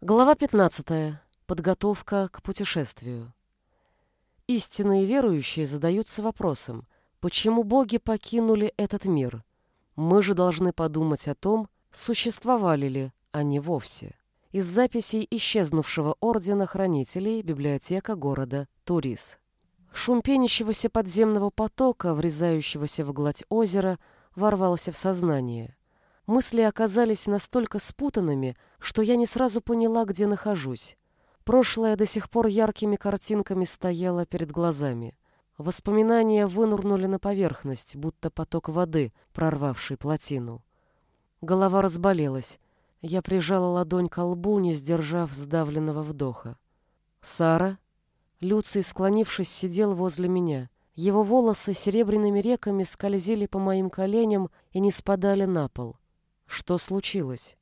Глава 15. Подготовка к путешествию. Истинные верующие задаются вопросом, почему боги покинули этот мир? Мы же должны подумать о том, существовали ли они вовсе. Из записей исчезнувшего ордена хранителей библиотека города Турис. Шум пенящегося подземного потока, врезающегося в гладь озера, ворвался в сознание. Мысли оказались настолько спутанными, что я не сразу поняла, где нахожусь. Прошлое до сих пор яркими картинками стояло перед глазами. Воспоминания вынурнули на поверхность, будто поток воды, прорвавший плотину. Голова разболелась. Я прижала ладонь к лбу, не сдержав сдавленного вдоха. «Сара?» Люций, склонившись, сидел возле меня. Его волосы серебряными реками скользили по моим коленям и не спадали на пол. Что случилось?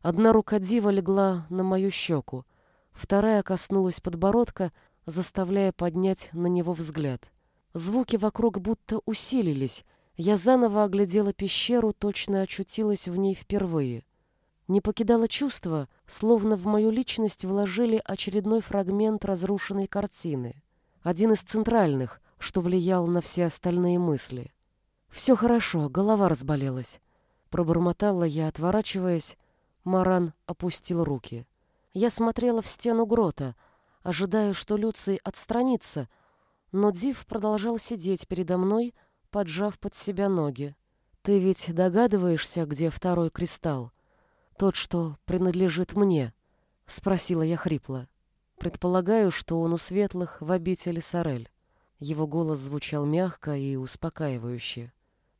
Одна рука Дива легла на мою щеку, вторая коснулась подбородка, заставляя поднять на него взгляд. Звуки вокруг будто усилились. Я заново оглядела пещеру, точно очутилась в ней впервые. Не покидало чувство, словно в мою личность вложили очередной фрагмент разрушенной картины. Один из центральных, что влиял на все остальные мысли. Все хорошо, голова разболелась. Пробормотала я, отворачиваясь. Маран опустил руки. Я смотрела в стену грота, ожидая, что Люций отстранится, но Див продолжал сидеть передо мной, поджав под себя ноги. «Ты ведь догадываешься, где второй кристалл? Тот, что принадлежит мне?» — спросила я хрипло. «Предполагаю, что он у светлых в обители Сорель». Его голос звучал мягко и успокаивающе.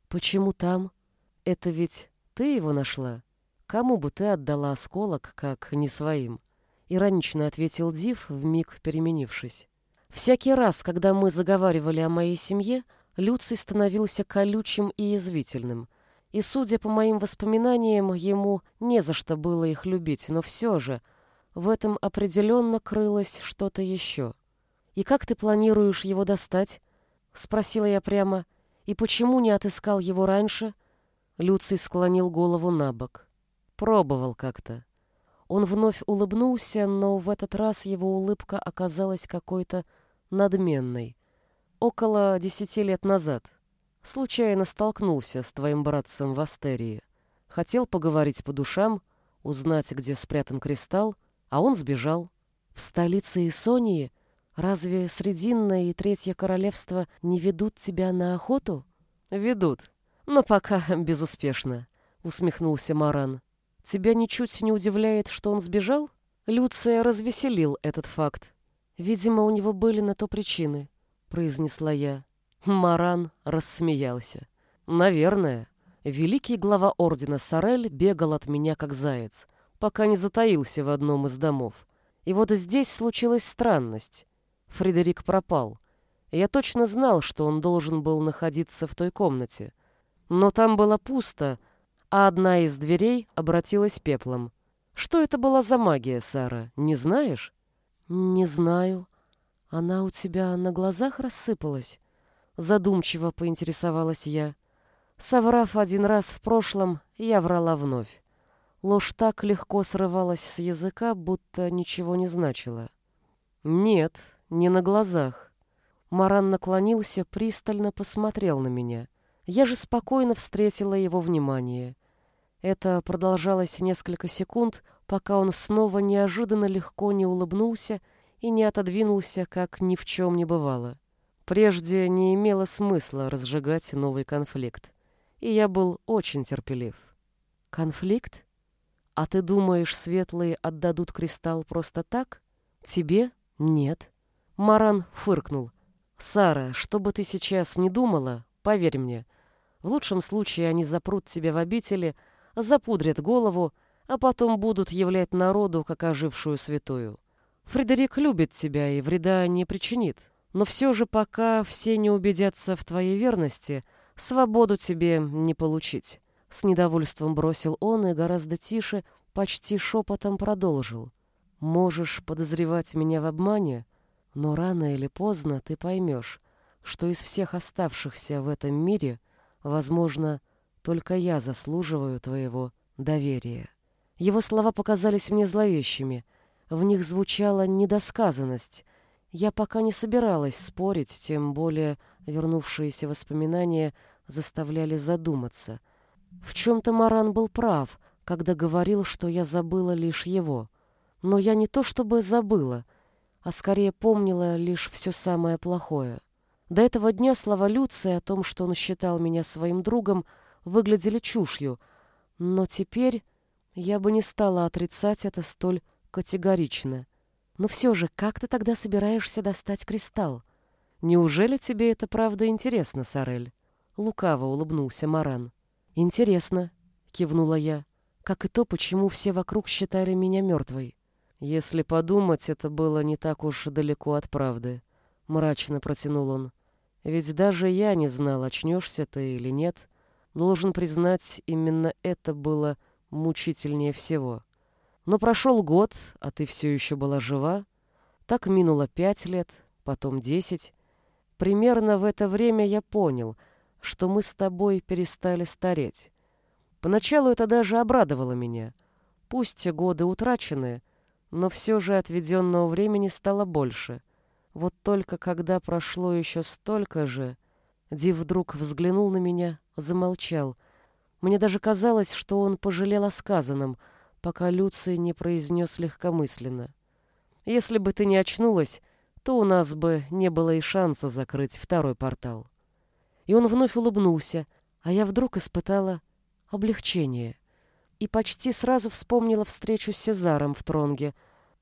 «Почему там?» Это ведь ты его нашла? Кому бы ты отдала осколок, как не своим? Иронично ответил Див, вмиг переменившись. Всякий раз, когда мы заговаривали о моей семье, Люций становился колючим и язвительным. И, судя по моим воспоминаниям, ему не за что было их любить, но все же в этом определенно крылось что-то еще. «И как ты планируешь его достать?» — спросила я прямо. «И почему не отыскал его раньше?» Люций склонил голову на бок. Пробовал как-то. Он вновь улыбнулся, но в этот раз его улыбка оказалась какой-то надменной. Около десяти лет назад. Случайно столкнулся с твоим братцем в Астерии. Хотел поговорить по душам, узнать, где спрятан кристалл, а он сбежал. В столице Исонии разве Срединное и Третье Королевство не ведут тебя на охоту? Ведут, но пока безуспешно, усмехнулся Маран. Тебя ничуть не удивляет, что он сбежал? Люция развеселил этот факт. Видимо, у него были на то причины, произнесла я. Маран рассмеялся. Наверное, великий глава ордена Сорель бегал от меня как заяц, пока не затаился в одном из домов. И вот здесь случилась странность. Фредерик пропал. Я точно знал, что он должен был находиться в той комнате. Но там было пусто, а одна из дверей обратилась пеплом. Что это была за магия, Сара, не знаешь? Не знаю. Она у тебя на глазах рассыпалась? Задумчиво поинтересовалась я. Соврав один раз в прошлом, я врала вновь. Ложь так легко срывалась с языка, будто ничего не значила. Нет, не на глазах. Маран наклонился, пристально посмотрел на меня. Я же спокойно встретила его внимание. Это продолжалось несколько секунд, пока он снова неожиданно легко не улыбнулся и не отодвинулся, как ни в чем не бывало. Прежде не имело смысла разжигать новый конфликт, и я был очень терпелив. «Конфликт? А ты думаешь, светлые отдадут кристалл просто так? Тебе? Нет». Маран фыркнул. «Сара, что бы ты сейчас не думала, Поверь мне, в лучшем случае они запрут тебя в обители, запудрят голову, а потом будут являть народу как ожившую святую. Фредерик любит тебя и вреда не причинит, но все же пока все не убедятся в твоей верности, свободу тебе не получить. С недовольством бросил он и гораздо тише, почти шепотом продолжил. Можешь подозревать меня в обмане, но рано или поздно ты поймешь, что из всех оставшихся в этом мире, возможно, только я заслуживаю твоего доверия. Его слова показались мне зловещими. В них звучала недосказанность. Я пока не собиралась спорить, тем более вернувшиеся воспоминания заставляли задуматься. В чем-то Маран был прав, когда говорил, что я забыла лишь его. Но я не то чтобы забыла, а скорее помнила лишь все самое плохое. До этого дня слова Люции о том, что он считал меня своим другом, выглядели чушью, но теперь я бы не стала отрицать это столь категорично. Но все же, как ты тогда собираешься достать кристалл? Неужели тебе это правда интересно, Сарель? Лукаво улыбнулся Маран. Интересно, кивнула я, как и то, почему все вокруг считали меня мертвой. Если подумать, это было не так уж далеко от правды, мрачно протянул он. Ведь даже я не знал, очнешься ты или нет. Должен признать, именно это было мучительнее всего. Но прошел год, а ты все еще была жива. Так минуло пять лет, потом десять. Примерно в это время я понял, что мы с тобой перестали стареть. Поначалу это даже обрадовало меня. Пусть годы утрачены, но все же отведенного времени стало больше. Вот только когда прошло еще столько же, Див вдруг взглянул на меня, замолчал. Мне даже казалось, что он пожалел о сказанном, пока Люций не произнес легкомысленно. «Если бы ты не очнулась, то у нас бы не было и шанса закрыть второй портал». И он вновь улыбнулся, а я вдруг испытала облегчение. И почти сразу вспомнила встречу с Сезаром в Тронге,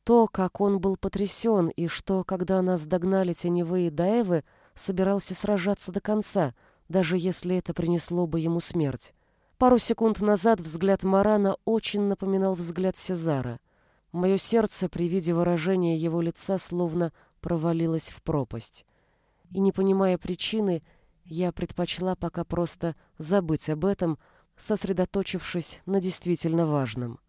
то, как он был потрясен, и что, когда нас догнали теневые Даевы, собирался сражаться до конца, даже если это принесло бы ему смерть. Пару секунд назад взгляд Марана очень напоминал взгляд Сезара. Мое сердце при виде выражения его лица словно провалилось в пропасть. И не понимая причины, я предпочла пока просто забыть об этом, сосредоточившись на действительно важном.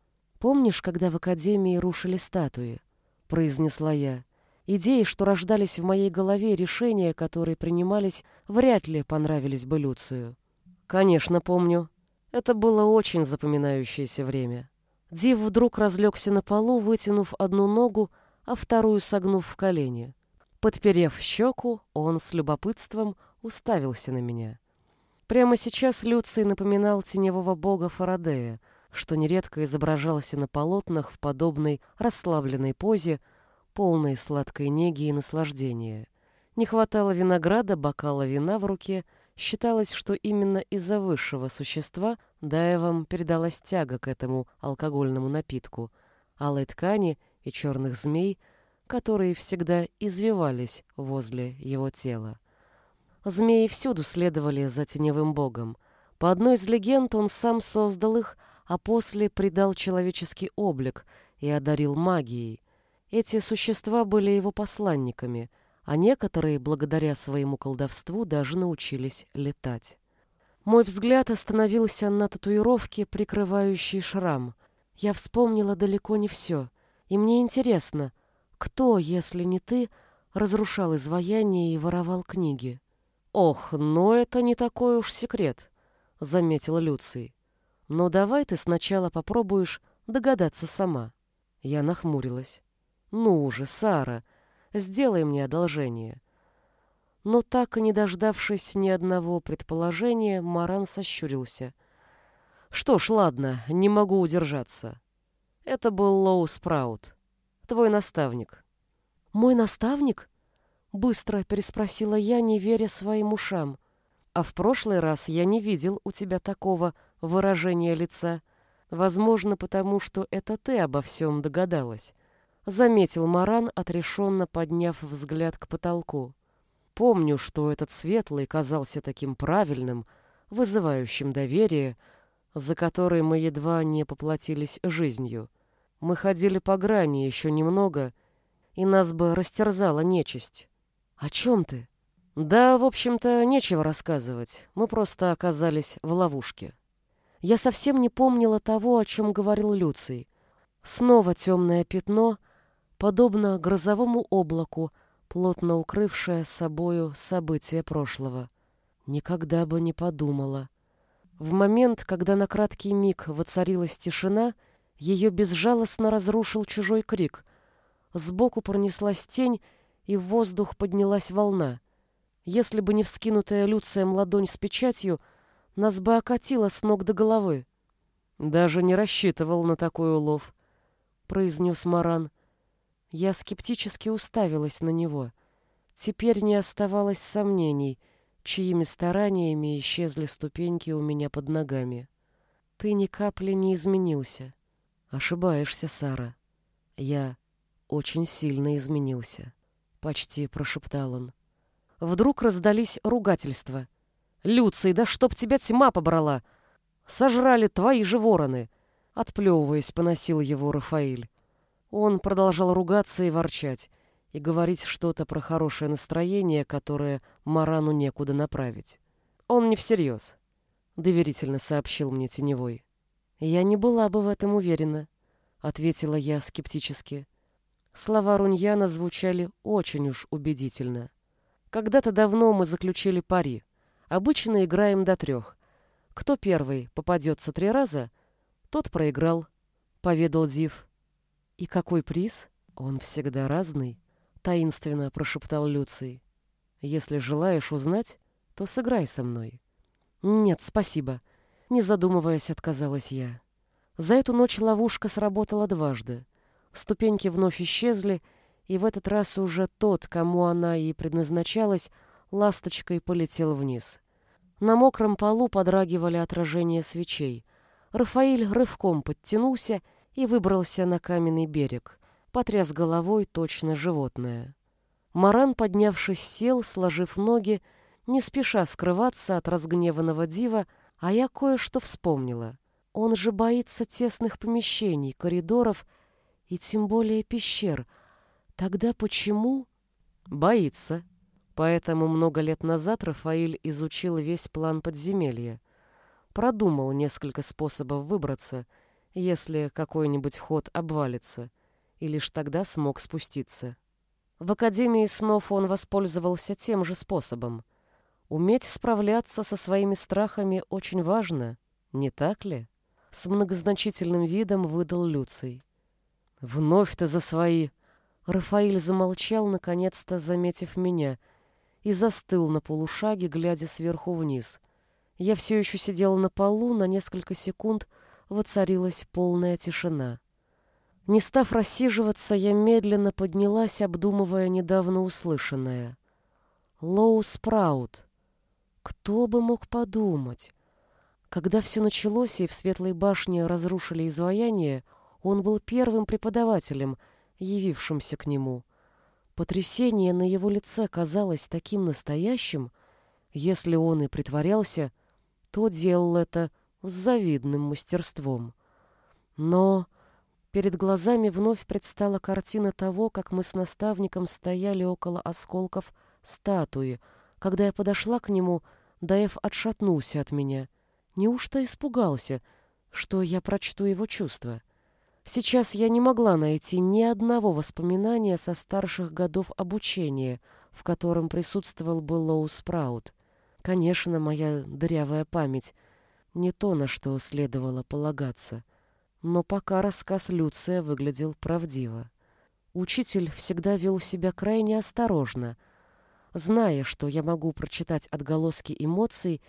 «Помнишь, когда в Академии рушили статуи?» — произнесла я. Идеи, что рождались в моей голове, решения, которые принимались, вряд ли понравились бы Люцию. «Конечно, помню. Это было очень запоминающееся время». Див вдруг разлегся на полу, вытянув одну ногу, а вторую согнув в колени. Подперев щеку, он с любопытством уставился на меня. Прямо сейчас Люций напоминал теневого бога Фарадея, что нередко изображался на полотнах в подобной расслабленной позе, полной сладкой неги и наслаждения. Не хватало винограда, бокала вина в руке. Считалось, что именно из-за высшего существа Даевам передалась тяга к этому алкогольному напитку, алой ткани и черных змей, которые всегда извивались возле его тела. Змеи всюду следовали за теневым богом. По одной из легенд он сам создал их, а после придал человеческий облик и одарил магией. Эти существа были его посланниками, а некоторые, благодаря своему колдовству, даже научились летать. Мой взгляд остановился на татуировке, прикрывающей шрам. Я вспомнила далеко не все, и мне интересно, кто, если не ты, разрушал изваяние и воровал книги? «Ох, но это не такой уж секрет», — заметил Люций. «Но давай ты сначала попробуешь догадаться сама». Я нахмурилась. «Ну уже, Сара, сделай мне одолжение». Но так не дождавшись ни одного предположения, Маран сощурился. «Что ж, ладно, не могу удержаться. Это был Лоу Спраут, твой наставник». «Мой наставник?» — быстро переспросила я, не веря своим ушам. «А в прошлый раз я не видел у тебя такого выражения лица. Возможно, потому что это ты обо всем догадалась заметил Маран, отрешенно подняв взгляд к потолку. Помню, что этот светлый казался таким правильным, вызывающим доверие, за который мы едва не поплатились жизнью. Мы ходили по грани еще немного, и нас бы растерзала нечисть. О чем ты? Да, в общем-то, нечего рассказывать. Мы просто оказались в ловушке. Я совсем не помнила того, о чем говорил Люций. Снова темное пятно — подобно грозовому облаку, плотно укрывшее собою события прошлого. Никогда бы не подумала. В момент, когда на краткий миг воцарилась тишина, ее безжалостно разрушил чужой крик, Сбоку пронеслась тень, и в воздух поднялась волна. Если бы не вскинутая Люцием ладонь с печатью, нас бы окатило с ног до головы. Даже не рассчитывал на такой улов, произнес Маран. Я скептически уставилась на него. Теперь не оставалось сомнений, чьими стараниями исчезли ступеньки у меня под ногами. Ты ни капли не изменился. Ошибаешься, Сара. Я очень сильно изменился, почти прошептал он. Вдруг раздались ругательства. «Люций, да чтоб тебя тьма побрала! Сожрали твои же вороны!» Отплевываясь, поносил его Рафаиль. Он продолжал ругаться и ворчать, и говорить что-то про хорошее настроение, которое Марану некуда направить. Он не всерьез, — доверительно сообщил мне Теневой. «Я не была бы в этом уверена», — ответила я скептически. Слова Руньяна звучали очень уж убедительно. Когда-то давно мы заключили пари. Обычно играем до трех. Кто первый попадется три раза, тот проиграл, — поведал Див. И какой приз? Он всегда разный, — таинственно прошептал Люций. Если желаешь узнать, то сыграй со мной. Нет, спасибо. Не задумываясь, отказалась я. За эту ночь ловушка сработала дважды. Ступеньки вновь исчезли, и в этот раз уже тот, кому она и предназначалась, ласточкой полетел вниз. На мокром полу подрагивали отражения свечей. Рафаиль рывком подтянулся и выбрался на каменный берег. Потряс головой точно животное. Маран, поднявшись, сел, сложив ноги, не спеша скрываться от разгневанного дива, а я кое-что вспомнила. Он же боится тесных помещений, коридоров и тем более пещер — Тогда почему? Боится. Поэтому много лет назад Рафаиль изучил весь план подземелья. Продумал несколько способов выбраться, если какой-нибудь ход обвалится, и лишь тогда смог спуститься. В Академии снов он воспользовался тем же способом. Уметь справляться со своими страхами очень важно, не так ли? С многозначительным видом выдал Люций. «Вновь ты за свои!» Рафаиль замолчал, наконец-то заметив меня, и застыл на полушаге, глядя сверху вниз. Я все еще сидела на полу, на несколько секунд воцарилась полная тишина. Не став рассиживаться, я медленно поднялась, обдумывая недавно услышанное. Лоу Спраут. Кто бы мог подумать? Когда все началось и в Светлой башне разрушили изваяние, он был первым преподавателем — явившимся к нему. Потрясение на его лице казалось таким настоящим, если он и притворялся, то делал это с завидным мастерством. Но перед глазами вновь предстала картина того, как мы с наставником стояли около осколков статуи. Когда я подошла к нему, Даев отшатнулся от меня. Неужто испугался, что я прочту его чувства? Сейчас я не могла найти ни одного воспоминания со старших годов обучения, в котором присутствовал бы Лоу Спраут. Конечно, моя дырявая память — не то, на что следовало полагаться. Но пока рассказ Люция выглядел правдиво. Учитель всегда вел себя крайне осторожно, зная, что я могу прочитать отголоски эмоций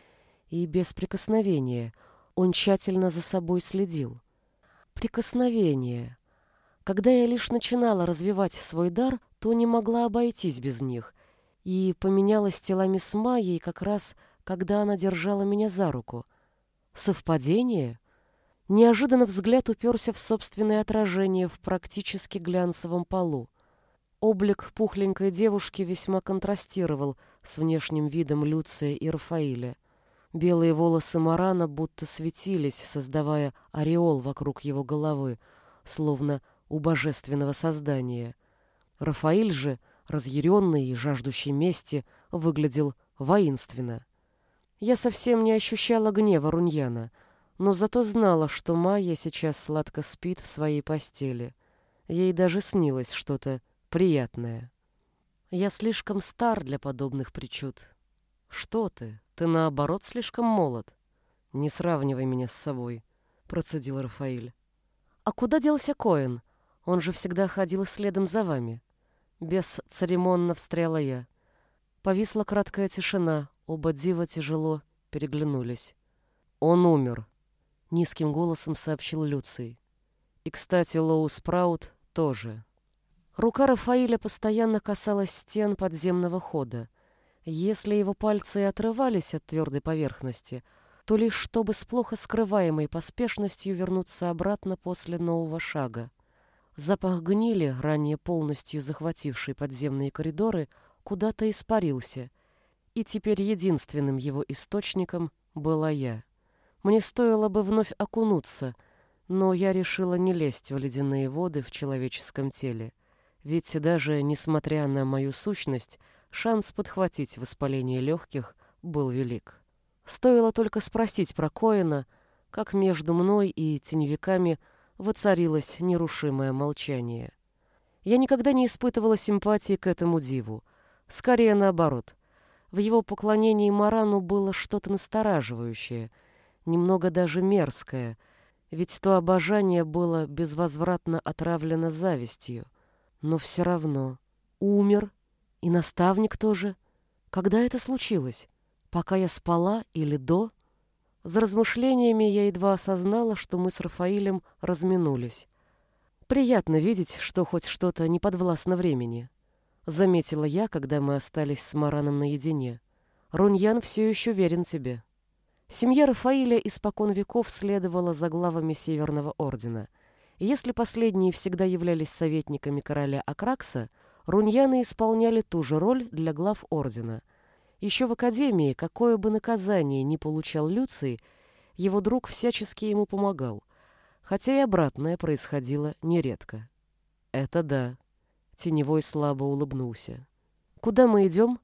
и без прикосновения, он тщательно за собой следил. Прикосновения. Когда я лишь начинала развивать свой дар, то не могла обойтись без них, и поменялась телами с Майей как раз, когда она держала меня за руку. Совпадение? Неожиданно взгляд уперся в собственное отражение в практически глянцевом полу. Облик пухленькой девушки весьма контрастировал с внешним видом Люция и Рафаиля. Белые волосы Марана будто светились, создавая ореол вокруг его головы, словно у божественного создания. Рафаиль же, разъяренный и жаждущий мести, выглядел воинственно. Я совсем не ощущала гнева Руньяна, но зато знала, что Майя сейчас сладко спит в своей постели. Ей даже снилось что-то приятное. Я слишком стар для подобных причуд. Что ты? Ты, наоборот, слишком молод. Не сравнивай меня с собой, процедил Рафаиль. А куда делся Коэн? Он же всегда ходил следом за вами. Бесцеремонно встряла я. Повисла краткая тишина, оба дива тяжело переглянулись. Он умер, низким голосом сообщил Люций. И, кстати, Лоу Спраут тоже. Рука Рафаиля постоянно касалась стен подземного хода. Если его пальцы и отрывались от твердой поверхности, то лишь чтобы с плохо скрываемой поспешностью вернуться обратно после нового шага. Запах гнили, ранее полностью захвативший подземные коридоры, куда-то испарился, и теперь единственным его источником была я. Мне стоило бы вновь окунуться, но я решила не лезть в ледяные воды в человеческом теле. Ведь даже несмотря на мою сущность, шанс подхватить воспаление легких был велик. Стоило только спросить про Коина, как между мной и теневиками воцарилось нерушимое молчание. Я никогда не испытывала симпатии к этому диву. Скорее наоборот. В его поклонении Марану было что-то настораживающее, немного даже мерзкое, ведь то обожание было безвозвратно отравлено завистью — но все равно. Умер. И наставник тоже. Когда это случилось? Пока я спала или до? За размышлениями я едва осознала, что мы с Рафаилем разминулись. Приятно видеть, что хоть что-то не подвластно времени. Заметила я, когда мы остались с Мараном наедине. Руньян все еще верен тебе. Семья Рафаиля испокон веков следовала за главами Северного Ордена — если последние всегда являлись советниками короля Акракса, руньяны исполняли ту же роль для глав ордена. Еще в академии, какое бы наказание ни получал Люций, его друг всячески ему помогал, хотя и обратное происходило нередко. «Это да», — Теневой слабо улыбнулся. «Куда мы идем?»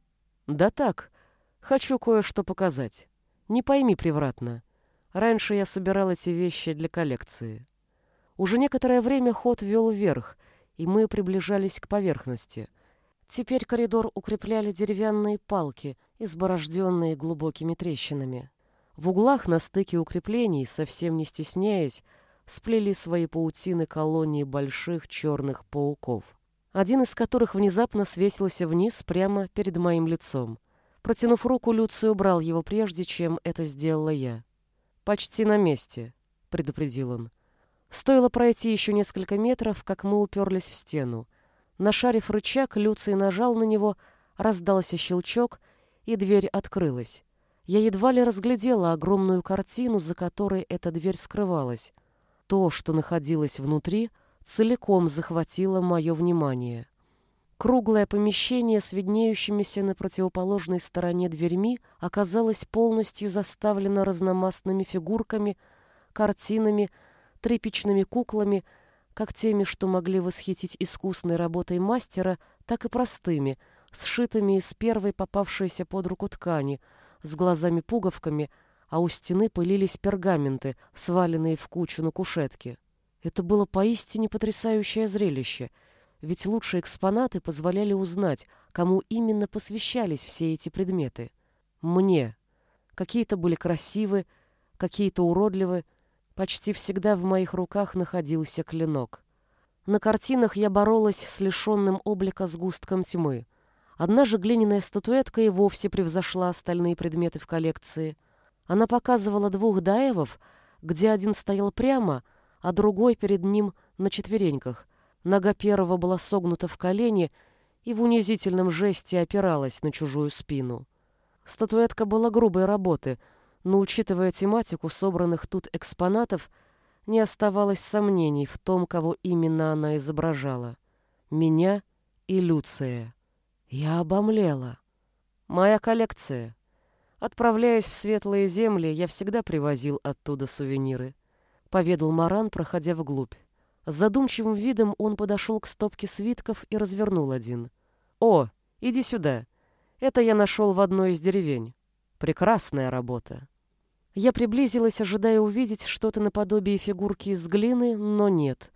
«Да так, хочу кое-что показать. Не пойми превратно. Раньше я собирал эти вещи для коллекции». Уже некоторое время ход вел вверх, и мы приближались к поверхности. Теперь коридор укрепляли деревянные палки, изборожденные глубокими трещинами. В углах на стыке укреплений, совсем не стесняясь, сплели свои паутины колонии больших черных пауков, один из которых внезапно свесился вниз прямо перед моим лицом. Протянув руку, Люций убрал его прежде, чем это сделала я. «Почти на месте», — предупредил он. Стоило пройти еще несколько метров, как мы уперлись в стену. Нашарив рычаг, Люций нажал на него, раздался щелчок, и дверь открылась. Я едва ли разглядела огромную картину, за которой эта дверь скрывалась. То, что находилось внутри, целиком захватило мое внимание. Круглое помещение с виднеющимися на противоположной стороне дверьми оказалось полностью заставлено разномастными фигурками, картинами, тряпичными куклами, как теми, что могли восхитить искусной работой мастера, так и простыми, сшитыми из первой попавшейся под руку ткани, с глазами-пуговками, а у стены пылились пергаменты, сваленные в кучу на кушетке. Это было поистине потрясающее зрелище, ведь лучшие экспонаты позволяли узнать, кому именно посвящались все эти предметы. Мне. Какие-то были красивы, какие-то уродливы, Почти всегда в моих руках находился клинок. На картинах я боролась с лишенным облика сгустком тьмы. Одна же глиняная статуэтка и вовсе превзошла остальные предметы в коллекции. Она показывала двух даевов, где один стоял прямо, а другой перед ним на четвереньках. Нога первого была согнута в колени и в унизительном жесте опиралась на чужую спину. Статуэтка была грубой работы — но, учитывая тематику собранных тут экспонатов, не оставалось сомнений в том, кого именно она изображала. Меня и Люция. Я обомлела. Моя коллекция. Отправляясь в светлые земли, я всегда привозил оттуда сувениры. Поведал Маран, проходя вглубь. С задумчивым видом он подошел к стопке свитков и развернул один. «О, иди сюда. Это я нашел в одной из деревень. Прекрасная работа». Я приблизилась, ожидая увидеть что-то наподобие фигурки из глины, но нет.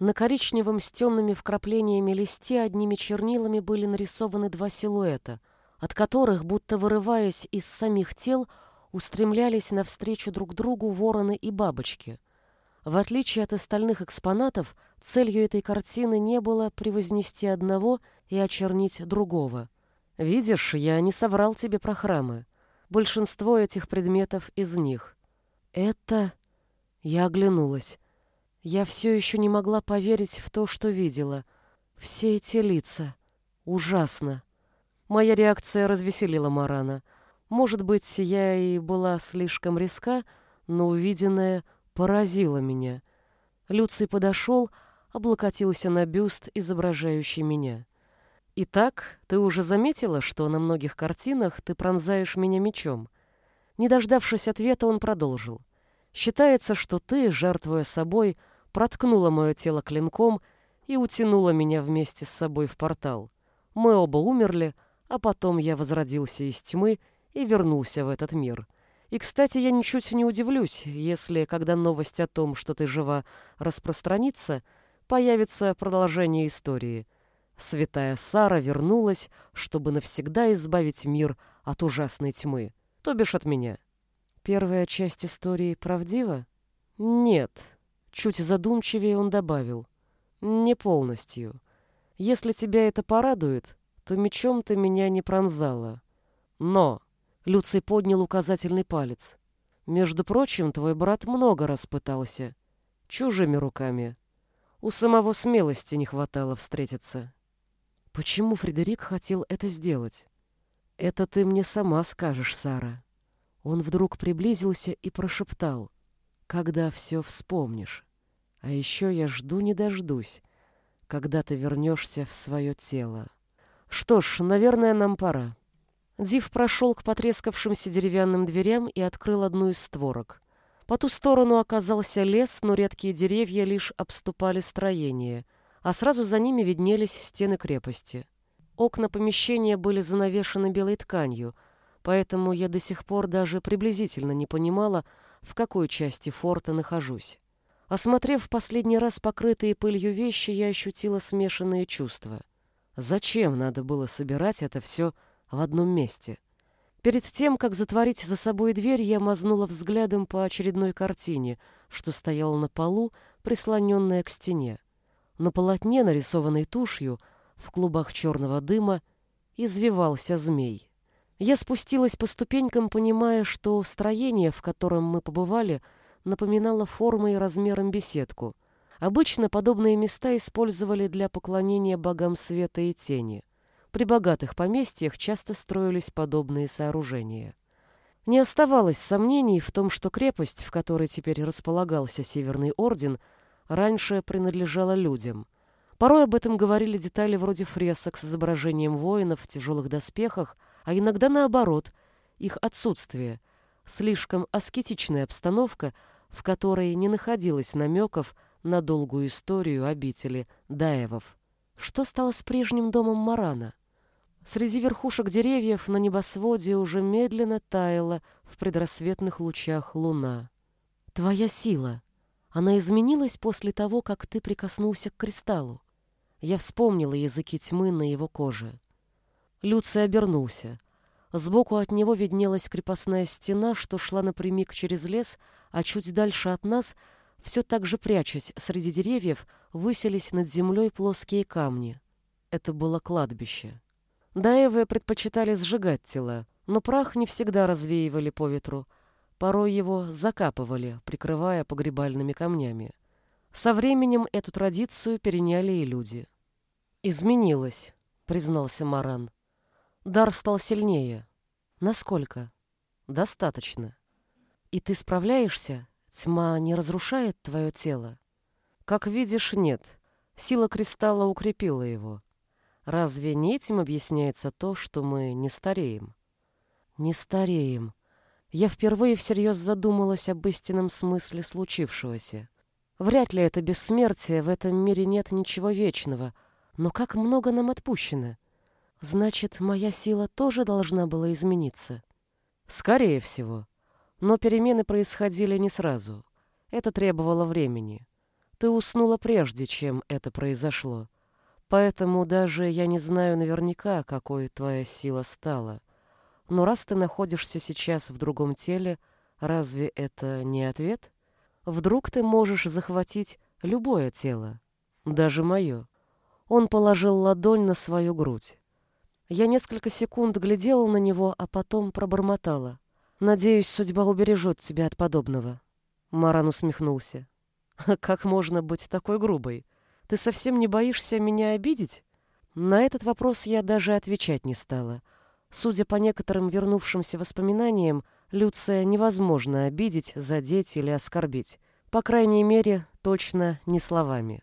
На коричневом с темными вкраплениями листе одними чернилами были нарисованы два силуэта, от которых, будто вырываясь из самих тел, устремлялись навстречу друг другу вороны и бабочки. В отличие от остальных экспонатов, целью этой картины не было превознести одного и очернить другого. Видишь, я не соврал тебе про храмы. Большинство этих предметов из них. Это... Я оглянулась. Я все еще не могла поверить в то, что видела. Все эти лица. Ужасно. Моя реакция развеселила Марана. Может быть, я и была слишком резка, но увиденное поразило меня. Люций подошел, облокотился на бюст, изображающий меня. «Итак, ты уже заметила, что на многих картинах ты пронзаешь меня мечом?» Не дождавшись ответа, он продолжил. «Считается, что ты, жертвуя собой, проткнула мое тело клинком и утянула меня вместе с собой в портал. Мы оба умерли, а потом я возродился из тьмы и вернулся в этот мир. И, кстати, я ничуть не удивлюсь, если, когда новость о том, что ты жива, распространится, появится продолжение истории — Святая Сара вернулась, чтобы навсегда избавить мир от ужасной тьмы, то бишь от меня. Первая часть истории правдива? Нет. Чуть задумчивее он добавил. Не полностью. Если тебя это порадует, то мечом ты меня не пронзала. Но... Люций поднял указательный палец. Между прочим, твой брат много раз пытался. Чужими руками. У самого смелости не хватало встретиться. Почему Фредерик хотел это сделать? Это ты мне сама скажешь, Сара. Он вдруг приблизился и прошептал. Когда все вспомнишь. А еще я жду не дождусь, когда ты вернешься в свое тело. Что ж, наверное, нам пора. Див прошел к потрескавшимся деревянным дверям и открыл одну из створок. По ту сторону оказался лес, но редкие деревья лишь обступали строение — а сразу за ними виднелись стены крепости. Окна помещения были занавешены белой тканью, поэтому я до сих пор даже приблизительно не понимала, в какой части форта нахожусь. Осмотрев в последний раз покрытые пылью вещи, я ощутила смешанные чувства. Зачем надо было собирать это все в одном месте? Перед тем, как затворить за собой дверь, я мазнула взглядом по очередной картине, что стояла на полу, прислоненная к стене. На полотне, нарисованной тушью, в клубах черного дыма, извивался змей. Я спустилась по ступенькам, понимая, что строение, в котором мы побывали, напоминало формой и размером беседку. Обычно подобные места использовали для поклонения богам света и тени. При богатых поместьях часто строились подобные сооружения. Не оставалось сомнений в том, что крепость, в которой теперь располагался Северный Орден, раньше принадлежала людям. Порой об этом говорили детали вроде фресок с изображением воинов в тяжелых доспехах, а иногда наоборот, их отсутствие, слишком аскетичная обстановка, в которой не находилось намеков на долгую историю обители Даевов. Что стало с прежним домом Марана? Среди верхушек деревьев на небосводе уже медленно таяла в предрассветных лучах луна. «Твоя сила», она изменилась после того, как ты прикоснулся к кристаллу. Я вспомнила языки тьмы на его коже. Люций обернулся. Сбоку от него виднелась крепостная стена, что шла напрямик через лес, а чуть дальше от нас, все так же прячась среди деревьев, высились над землей плоские камни. Это было кладбище. Даевы предпочитали сжигать тела, но прах не всегда развеивали по ветру — Порой его закапывали, прикрывая погребальными камнями. Со временем эту традицию переняли и люди. «Изменилось», — признался Маран. «Дар стал сильнее. Насколько?» «Достаточно. И ты справляешься? Тьма не разрушает твое тело?» «Как видишь, нет. Сила кристалла укрепила его. Разве не этим объясняется то, что мы не стареем?» «Не стареем», я впервые всерьез задумалась об истинном смысле случившегося. Вряд ли это бессмертие, в этом мире нет ничего вечного, но как много нам отпущено. Значит, моя сила тоже должна была измениться. Скорее всего. Но перемены происходили не сразу. Это требовало времени. Ты уснула прежде, чем это произошло. Поэтому даже я не знаю наверняка, какой твоя сила стала — но раз ты находишься сейчас в другом теле, разве это не ответ? Вдруг ты можешь захватить любое тело, даже мое. Он положил ладонь на свою грудь. Я несколько секунд глядела на него, а потом пробормотала. «Надеюсь, судьба убережет тебя от подобного». Маран усмехнулся. «Как можно быть такой грубой? Ты совсем не боишься меня обидеть?» На этот вопрос я даже отвечать не стала. Судя по некоторым вернувшимся воспоминаниям, Люция невозможно обидеть, задеть или оскорбить. По крайней мере, точно не словами.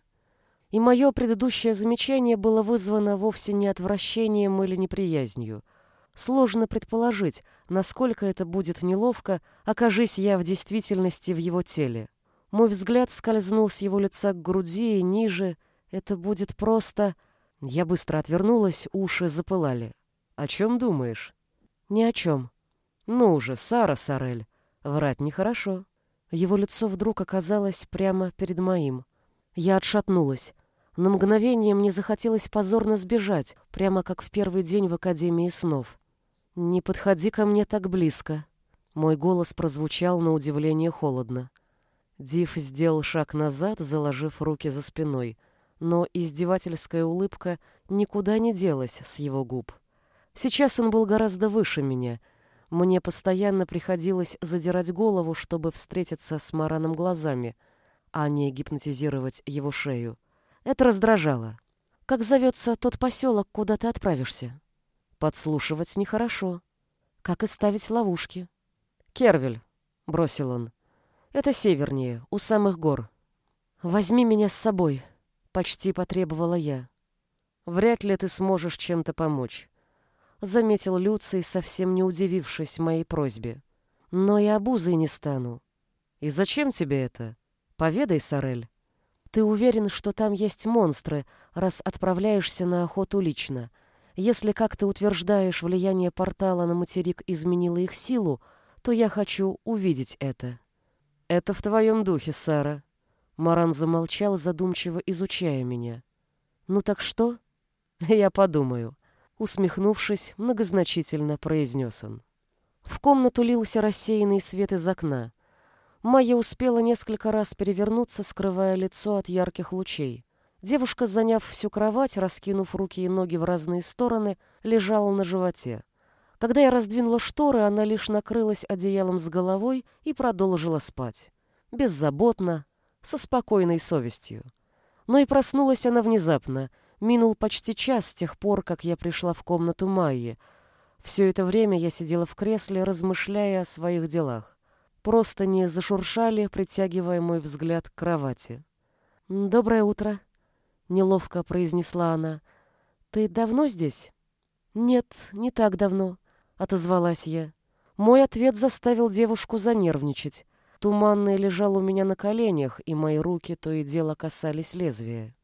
И мое предыдущее замечание было вызвано вовсе не отвращением или неприязнью. Сложно предположить, насколько это будет неловко, окажись я в действительности в его теле. Мой взгляд скользнул с его лица к груди и ниже. Это будет просто... Я быстро отвернулась, уши запылали. «О чем думаешь?» «Ни о чем». «Ну уже, Сара Сарель, врать нехорошо». Его лицо вдруг оказалось прямо перед моим. Я отшатнулась. На мгновение мне захотелось позорно сбежать, прямо как в первый день в Академии снов. «Не подходи ко мне так близко». Мой голос прозвучал на удивление холодно. Див сделал шаг назад, заложив руки за спиной — но издевательская улыбка никуда не делась с его губ. Сейчас он был гораздо выше меня. Мне постоянно приходилось задирать голову, чтобы встретиться с Мараном глазами, а не гипнотизировать его шею. Это раздражало. Как зовется тот поселок, куда ты отправишься? Подслушивать нехорошо. Как и ставить ловушки. Кервель, бросил он. Это севернее, у самых гор. Возьми меня с собой, Почти потребовала я. Вряд ли ты сможешь чем-то помочь. Заметил Люций, совсем не удивившись моей просьбе. Но и обузой не стану. И зачем тебе это? Поведай, Сорель. Ты уверен, что там есть монстры, раз отправляешься на охоту лично? Если, как ты утверждаешь, влияние портала на материк изменило их силу, то я хочу увидеть это. Это в твоем духе, Сара, Маран замолчал, задумчиво изучая меня. «Ну так что?» «Я подумаю», — усмехнувшись, многозначительно произнес он. В комнату лился рассеянный свет из окна. Майя успела несколько раз перевернуться, скрывая лицо от ярких лучей. Девушка, заняв всю кровать, раскинув руки и ноги в разные стороны, лежала на животе. Когда я раздвинула шторы, она лишь накрылась одеялом с головой и продолжила спать. Беззаботно, со спокойной совестью. Но и проснулась она внезапно. Минул почти час с тех пор, как я пришла в комнату Майи. Все это время я сидела в кресле, размышляя о своих делах. Просто не зашуршали, притягивая мой взгляд к кровати. «Доброе утро», — неловко произнесла она. «Ты давно здесь?» «Нет, не так давно», — отозвалась я. Мой ответ заставил девушку занервничать. Туманный лежал у меня на коленях, и мои руки то и дело касались лезвия.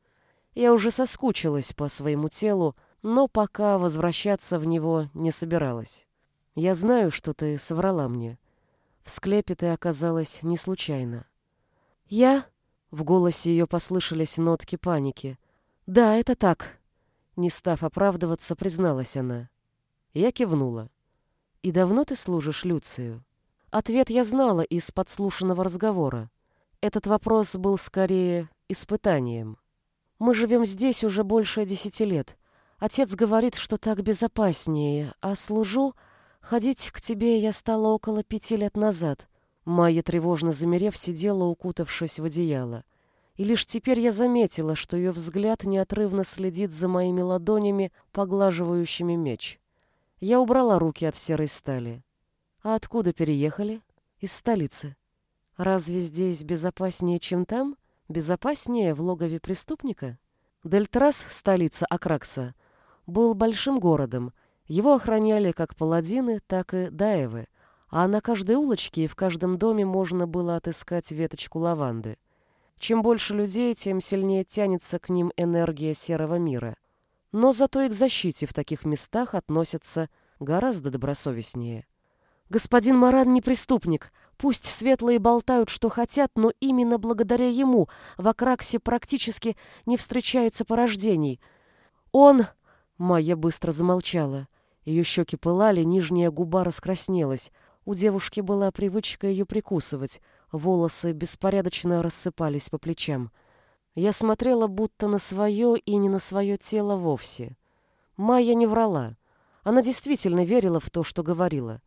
Я уже соскучилась по своему телу, но пока возвращаться в него не собиралась. Я знаю, что ты соврала мне. В склепе ты оказалась не случайно. Я? В голосе ее послышались нотки паники. Да, это так. Не став оправдываться, призналась она. Я кивнула. И давно ты служишь Люцию? Ответ я знала из подслушанного разговора. Этот вопрос был скорее испытанием. Мы живем здесь уже больше десяти лет. Отец говорит, что так безопаснее, а служу... Ходить к тебе я стала около пяти лет назад. Майя, тревожно замерев, сидела, укутавшись в одеяло. И лишь теперь я заметила, что ее взгляд неотрывно следит за моими ладонями, поглаживающими меч. Я убрала руки от серой стали. А откуда переехали? Из столицы. Разве здесь безопаснее, чем там? Безопаснее в логове преступника? Дельтрас, столица Акракса, был большим городом. Его охраняли как паладины, так и даевы. А на каждой улочке и в каждом доме можно было отыскать веточку лаванды. Чем больше людей, тем сильнее тянется к ним энергия серого мира. Но зато и к защите в таких местах относятся гораздо добросовестнее. Господин Маран не преступник. Пусть светлые болтают, что хотят, но именно благодаря ему в Акраксе практически не встречается порождений. Он... Майя быстро замолчала. Ее щеки пылали, нижняя губа раскраснелась. У девушки была привычка ее прикусывать. волосы беспорядочно рассыпались по плечам. Я смотрела будто на свое и не на свое тело вовсе. Майя не врала. Она действительно верила в то, что говорила.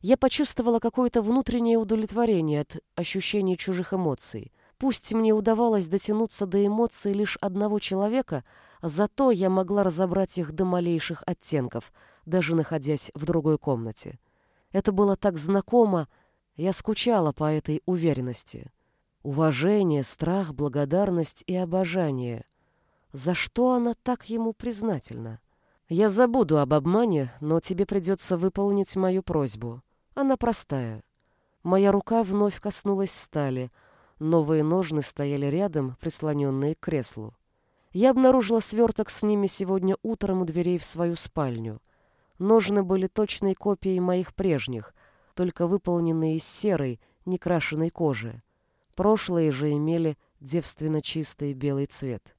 Я почувствовала какое-то внутреннее удовлетворение от ощущения чужих эмоций. Пусть мне удавалось дотянуться до эмоций лишь одного человека, зато я могла разобрать их до малейших оттенков, даже находясь в другой комнате. Это было так знакомо, я скучала по этой уверенности. Уважение, страх, благодарность и обожание. За что она так ему признательна? Я забуду об обмане, но тебе придется выполнить мою просьбу. Она простая. Моя рука вновь коснулась стали. Новые ножны стояли рядом, прислоненные к креслу. Я обнаружила сверток с ними сегодня утром у дверей в свою спальню. Ножны были точной копией моих прежних, только выполненные из серой, некрашенной кожи. Прошлые же имели девственно чистый белый цвет.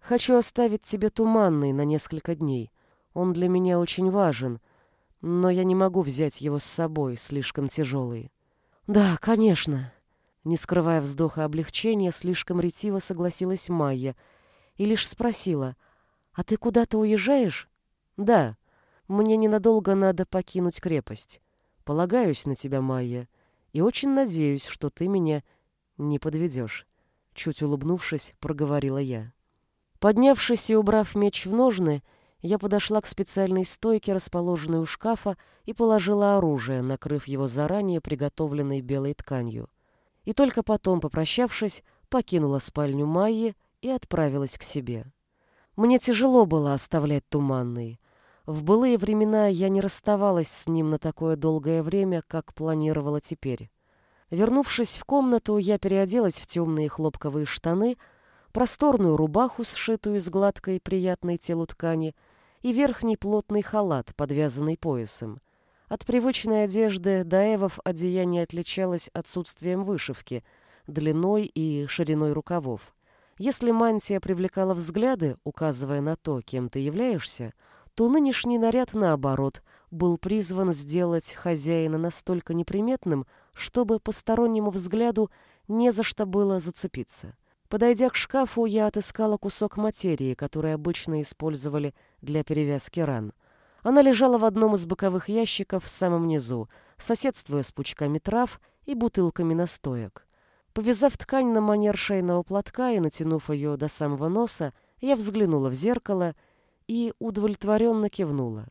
Хочу оставить тебе туманный на несколько дней. Он для меня очень важен, но я не могу взять его с собой, слишком тяжелый. Да, конечно. Не скрывая вздоха облегчения, слишком ретиво согласилась Майя и лишь спросила, «А ты куда-то уезжаешь?» «Да, мне ненадолго надо покинуть крепость. Полагаюсь на тебя, Майя, и очень надеюсь, что ты меня не подведешь», — чуть улыбнувшись, проговорила я. Поднявшись и убрав меч в ножны, — я подошла к специальной стойке, расположенной у шкафа, и положила оружие, накрыв его заранее приготовленной белой тканью. И только потом, попрощавшись, покинула спальню Майи и отправилась к себе. Мне тяжело было оставлять Туманный. В былые времена я не расставалась с ним на такое долгое время, как планировала теперь. Вернувшись в комнату, я переоделась в темные хлопковые штаны, просторную рубаху, сшитую из гладкой приятной телу ткани, и верхний плотный халат, подвязанный поясом. От привычной одежды Даевов одеяние отличалось отсутствием вышивки, длиной и шириной рукавов. Если мантия привлекала взгляды, указывая на то, кем ты являешься, то нынешний наряд, наоборот, был призван сделать хозяина настолько неприметным, чтобы постороннему взгляду не за что было зацепиться. Подойдя к шкафу, я отыскала кусок материи, который обычно использовали для перевязки ран. Она лежала в одном из боковых ящиков в самом низу, соседствуя с пучками трав и бутылками настоек. Повязав ткань на манер шейного платка и натянув ее до самого носа, я взглянула в зеркало и удовлетворенно кивнула.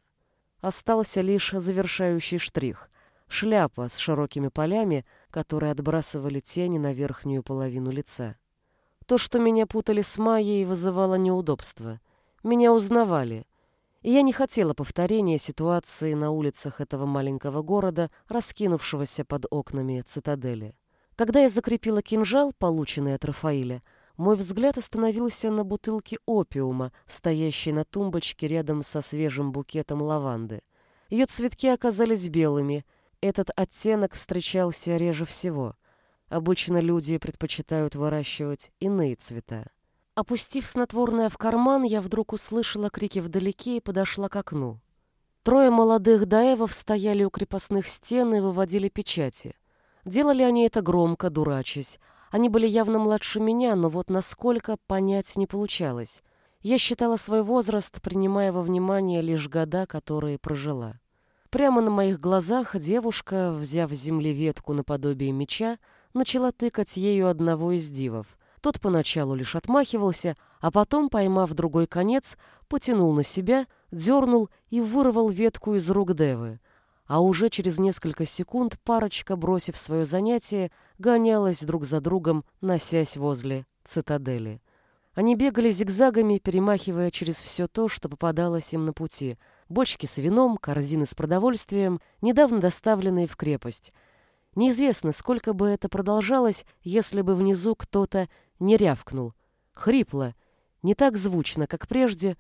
Остался лишь завершающий штрих — шляпа с широкими полями, которые отбрасывали тени на верхнюю половину лица. То, что меня путали с Майей, вызывало неудобства. Меня узнавали. И я не хотела повторения ситуации на улицах этого маленького города, раскинувшегося под окнами цитадели. Когда я закрепила кинжал, полученный от Рафаиля, мой взгляд остановился на бутылке опиума, стоящей на тумбочке рядом со свежим букетом лаванды. Ее цветки оказались белыми. Этот оттенок встречался реже всего — Обычно люди предпочитают выращивать иные цвета. Опустив снотворное в карман, я вдруг услышала крики вдалеке и подошла к окну. Трое молодых даевов стояли у крепостных стен и выводили печати. Делали они это громко, дурачась. Они были явно младше меня, но вот насколько, понять не получалось. Я считала свой возраст, принимая во внимание лишь года, которые прожила. Прямо на моих глазах девушка, взяв с земли ветку наподобие меча, начала тыкать ею одного из дивов. Тот поначалу лишь отмахивался, а потом, поймав другой конец, потянул на себя, дернул и вырвал ветку из рук Девы. А уже через несколько секунд парочка, бросив свое занятие, гонялась друг за другом, носясь возле цитадели. Они бегали зигзагами, перемахивая через все то, что попадалось им на пути. Бочки с вином, корзины с продовольствием, недавно доставленные в крепость — Неизвестно, сколько бы это продолжалось, если бы внизу кто-то не рявкнул. Хрипло, не так звучно, как прежде,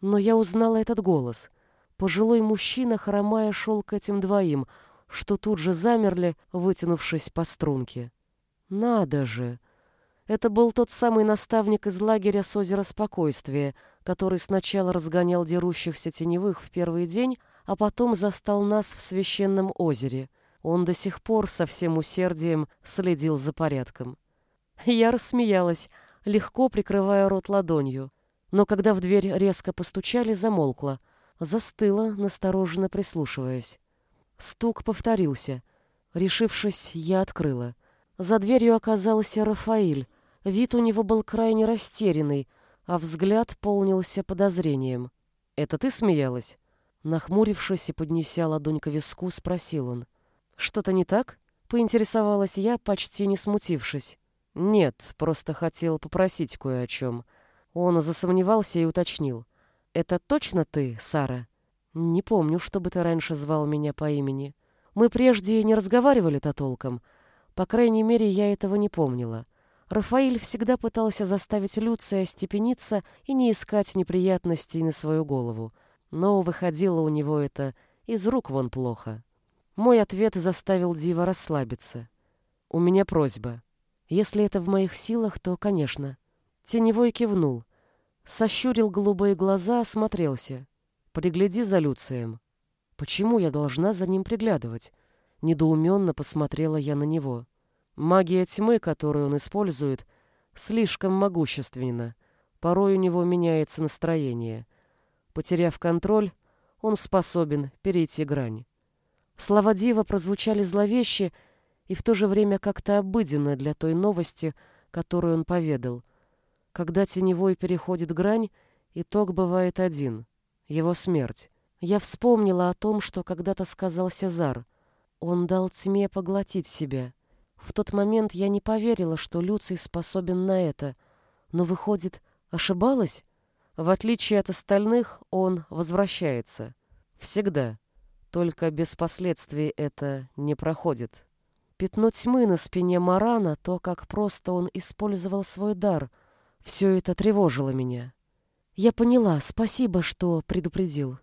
но я узнала этот голос. Пожилой мужчина, хромая, шел к этим двоим, что тут же замерли, вытянувшись по струнке. Надо же! Это был тот самый наставник из лагеря с озера Спокойствия, который сначала разгонял дерущихся теневых в первый день, а потом застал нас в священном озере — Он до сих пор со всем усердием следил за порядком. Я рассмеялась, легко прикрывая рот ладонью. Но когда в дверь резко постучали, замолкла. Застыла, настороженно прислушиваясь. Стук повторился. Решившись, я открыла. За дверью оказался Рафаиль. Вид у него был крайне растерянный, а взгляд полнился подозрением. «Это ты смеялась?» Нахмурившись и поднеся ладонь к виску, спросил он. «Что-то не так?» — поинтересовалась я, почти не смутившись. «Нет, просто хотел попросить кое о чем». Он засомневался и уточнил. «Это точно ты, Сара?» «Не помню, чтобы ты раньше звал меня по имени. Мы прежде не разговаривали-то толком. По крайней мере, я этого не помнила. Рафаиль всегда пытался заставить Люция степениться и не искать неприятностей на свою голову. Но выходило у него это из рук вон плохо. Мой ответ заставил Дива расслабиться. «У меня просьба. Если это в моих силах, то, конечно». Теневой кивнул. Сощурил голубые глаза, осмотрелся. «Пригляди за Люцием». «Почему я должна за ним приглядывать?» Недоуменно посмотрела я на него. Магия тьмы, которую он использует, слишком могущественна. Порой у него меняется настроение. Потеряв контроль, он способен перейти грань. Слова Дива прозвучали зловеще и в то же время как-то обыденно для той новости, которую он поведал. Когда теневой переходит грань, итог бывает один — его смерть. Я вспомнила о том, что когда-то сказал Сезар. Он дал тьме поглотить себя — в тот момент я не поверила, что Люций способен на это. Но, выходит, ошибалась? В отличие от остальных, он возвращается. Всегда. Только без последствий это не проходит. Пятно тьмы на спине Марана, то, как просто он использовал свой дар, все это тревожило меня. Я поняла, спасибо, что предупредил.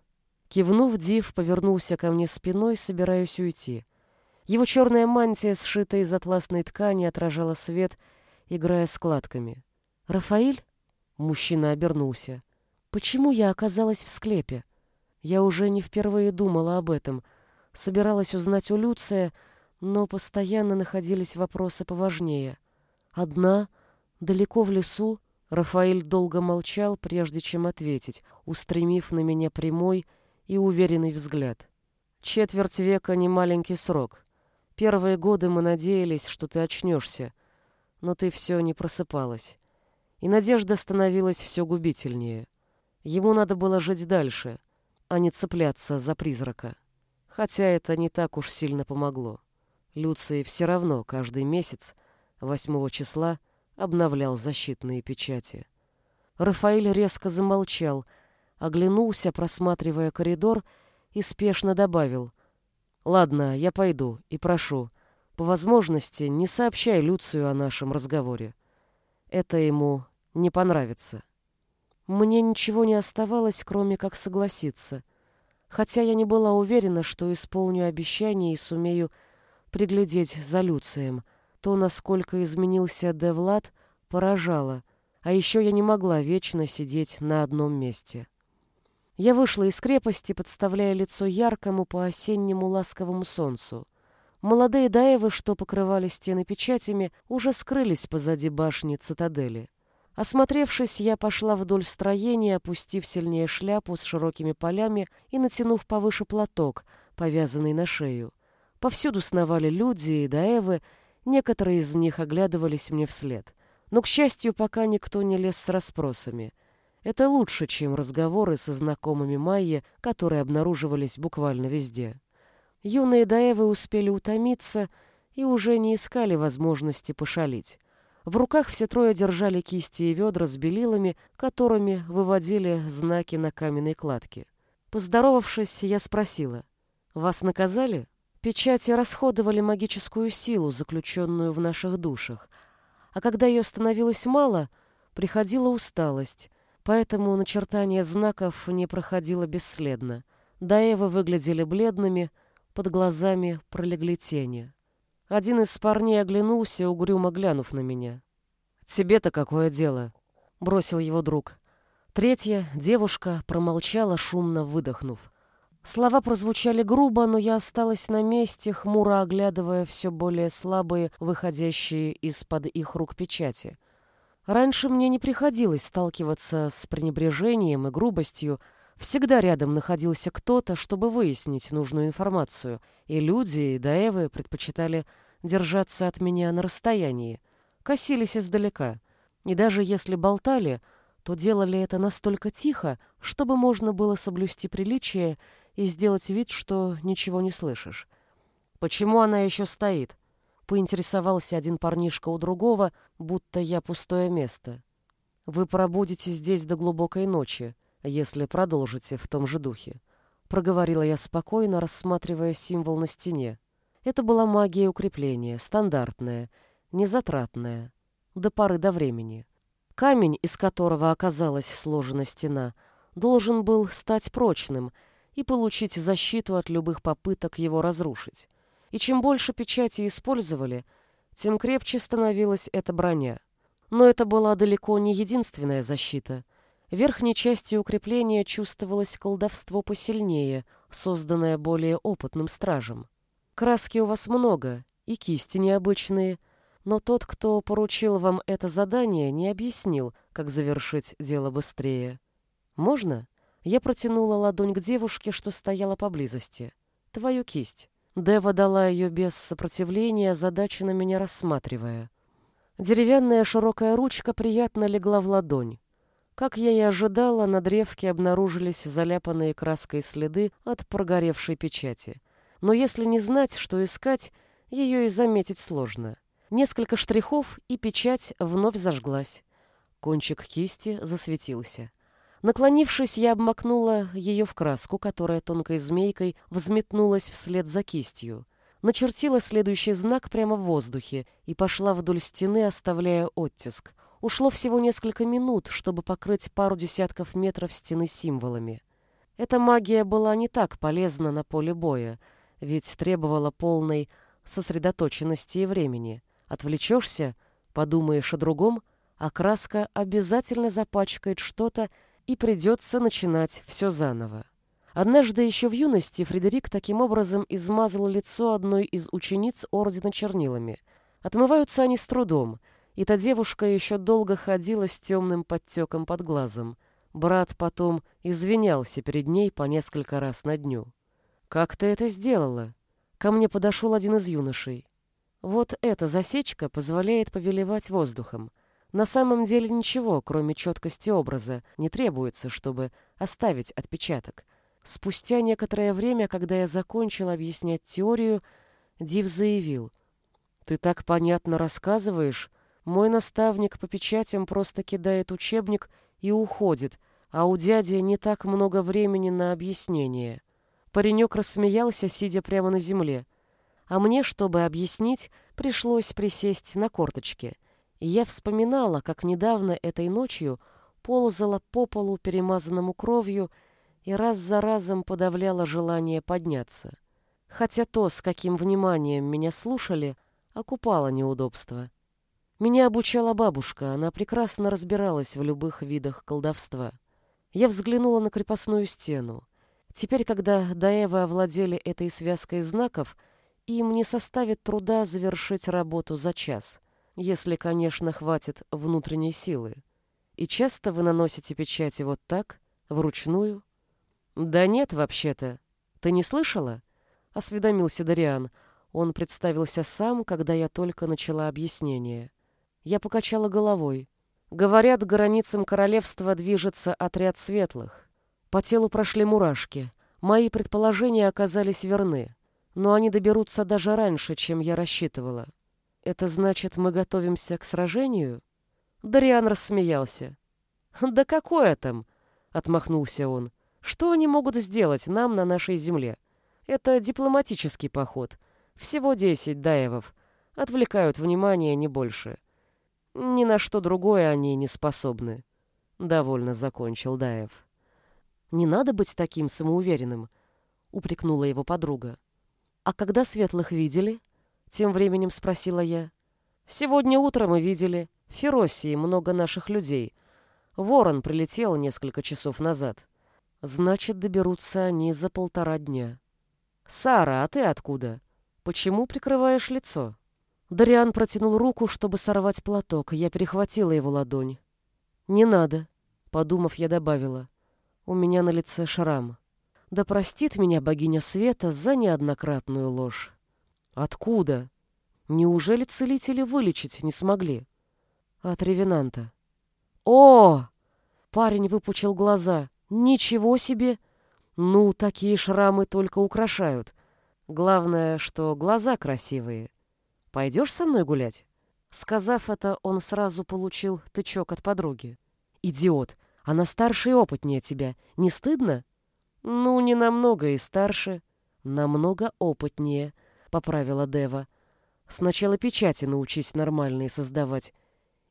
Кивнув, Див повернулся ко мне спиной, собираясь уйти. Его черная мантия, сшитая из атласной ткани, отражала свет, играя складками. «Рафаиль?» Мужчина обернулся. «Почему я оказалась в склепе? Я уже не впервые думала об этом. Собиралась узнать у Люция, но постоянно находились вопросы поважнее. Одна, далеко в лесу, Рафаэль долго молчал, прежде чем ответить, устремив на меня прямой и уверенный взгляд. Четверть века — не маленький срок. Первые годы мы надеялись, что ты очнешься, но ты все не просыпалась. И надежда становилась все губительнее. Ему надо было жить дальше, а не цепляться за призрака. Хотя это не так уж сильно помогло. Люций все равно каждый месяц, 8 числа, обновлял защитные печати. Рафаэль резко замолчал, оглянулся, просматривая коридор, и спешно добавил — Ладно, я пойду и прошу, по возможности не сообщай Люцию о нашем разговоре. Это ему не понравится. Мне ничего не оставалось, кроме как согласиться. Хотя я не была уверена, что исполню обещание и сумею приглядеть за Люцием. То, насколько изменился Девлад, поражало. А еще я не могла вечно сидеть на одном месте. Я вышла из крепости, подставляя лицо яркому по-осеннему ласковому солнцу. Молодые даевы, что покрывали стены печатями, уже скрылись позади башни цитадели. Осмотревшись, я пошла вдоль строения, опустив сильнее шляпу с широкими полями и натянув повыше платок, повязанный на шею. Повсюду сновали люди и даевы, некоторые из них оглядывались мне вслед. Но, к счастью, пока никто не лез с расспросами — это лучше, чем разговоры со знакомыми Майи, которые обнаруживались буквально везде. Юные Даевы успели утомиться и уже не искали возможности пошалить. В руках все трое держали кисти и ведра с белилами, которыми выводили знаки на каменной кладке. Поздоровавшись, я спросила, «Вас наказали?» Печати расходовали магическую силу, заключенную в наших душах, а когда ее становилось мало, приходила усталость, поэтому начертание знаков не проходило бесследно. Даевы выглядели бледными, под глазами пролегли тени. Один из парней оглянулся, угрюмо глянув на меня. «Тебе-то какое дело?» — бросил его друг. Третья, девушка, промолчала, шумно выдохнув. Слова прозвучали грубо, но я осталась на месте, хмуро оглядывая все более слабые, выходящие из-под их рук печати. Раньше мне не приходилось сталкиваться с пренебрежением и грубостью, всегда рядом находился кто-то, чтобы выяснить нужную информацию, и люди, и Даевы предпочитали держаться от меня на расстоянии, косились издалека, и даже если болтали, то делали это настолько тихо, чтобы можно было соблюсти приличие и сделать вид, что ничего не слышишь. «Почему она еще стоит?» — поинтересовался один парнишка у другого, будто я пустое место. «Вы пробудете здесь до глубокой ночи, если продолжите в том же духе», — проговорила я спокойно, рассматривая символ на стене. Это была магия укрепления, стандартная, незатратная, до поры до времени. Камень, из которого оказалась сложена стена, должен был стать прочным — и получить защиту от любых попыток его разрушить. И чем больше печати использовали, тем крепче становилась эта броня. Но это была далеко не единственная защита. В верхней части укрепления чувствовалось колдовство посильнее, созданное более опытным стражем. Краски у вас много, и кисти необычные, но тот, кто поручил вам это задание, не объяснил, как завершить дело быстрее. Можно? Я протянула ладонь к девушке, что стояла поблизости. Твою кисть. Дева дала ее без сопротивления, задачи на меня рассматривая. Деревянная широкая ручка приятно легла в ладонь. Как я и ожидала, на древке обнаружились заляпанные краской следы от прогоревшей печати. Но если не знать, что искать, ее и заметить сложно. Несколько штрихов, и печать вновь зажглась. Кончик кисти засветился. Наклонившись, я обмакнула ее в краску, которая тонкой змейкой взметнулась вслед за кистью. Начертила следующий знак прямо в воздухе и пошла вдоль стены, оставляя оттиск. Ушло всего несколько минут, чтобы покрыть пару десятков метров стены символами. Эта магия была не так полезна на поле боя, ведь требовала полной сосредоточенности и времени. Отвлечешься, подумаешь о другом, а краска обязательно запачкает что-то, и придется начинать все заново. Однажды еще в юности Фредерик таким образом измазал лицо одной из учениц ордена чернилами. Отмываются они с трудом, и та девушка еще долго ходила с темным подтеком под глазом. Брат потом извинялся перед ней по несколько раз на дню. «Как ты это сделала?» Ко мне подошел один из юношей. Вот эта засечка позволяет повелевать воздухом. На самом деле ничего, кроме четкости образа, не требуется, чтобы оставить отпечаток. Спустя некоторое время, когда я закончил объяснять теорию, Див заявил. «Ты так понятно рассказываешь. Мой наставник по печатям просто кидает учебник и уходит, а у дяди не так много времени на объяснение». Паренек рассмеялся, сидя прямо на земле. А мне, чтобы объяснить, пришлось присесть на корточки — я вспоминала, как недавно этой ночью ползала по полу, перемазанному кровью, и раз за разом подавляла желание подняться. Хотя то, с каким вниманием меня слушали, окупало неудобства. Меня обучала бабушка, она прекрасно разбиралась в любых видах колдовства. Я взглянула на крепостную стену. Теперь, когда Даевы овладели этой связкой знаков, им не составит труда завершить работу за час — если, конечно, хватит внутренней силы. И часто вы наносите печати вот так, вручную? Да нет, вообще-то. Ты не слышала? Осведомился Дариан. Он представился сам, когда я только начала объяснение. Я покачала головой. Говорят, границам королевства движется отряд светлых. По телу прошли мурашки. Мои предположения оказались верны, но они доберутся даже раньше, чем я рассчитывала. Это значит, мы готовимся к сражению? Дариан рассмеялся. Да какое там? Отмахнулся он. Что они могут сделать нам на нашей земле? Это дипломатический поход. Всего десять даевов. Отвлекают внимание не больше. Ни на что другое они не способны. Довольно закончил Даев. Не надо быть таким самоуверенным, упрекнула его подруга. А когда светлых видели? Тем временем спросила я. Сегодня утром мы видели. В Феросии много наших людей. Ворон прилетел несколько часов назад. Значит, доберутся они за полтора дня. «Сара, а ты откуда? Почему прикрываешь лицо?» Дариан протянул руку, чтобы сорвать платок. Я перехватила его ладонь. «Не надо», — подумав, я добавила. «У меня на лице шрам. Да простит меня богиня света за неоднократную ложь». «Откуда? Неужели целители вылечить не смогли?» «От ревенанта». «О!» — парень выпучил глаза. «Ничего себе! Ну, такие шрамы только украшают. Главное, что глаза красивые». Пойдешь со мной гулять?» Сказав это, он сразу получил тычок от подруги. «Идиот! Она старше и опытнее тебя. Не стыдно?» «Ну, не намного и старше. Намного опытнее», — поправила Дева. «Сначала печати научись нормальные создавать.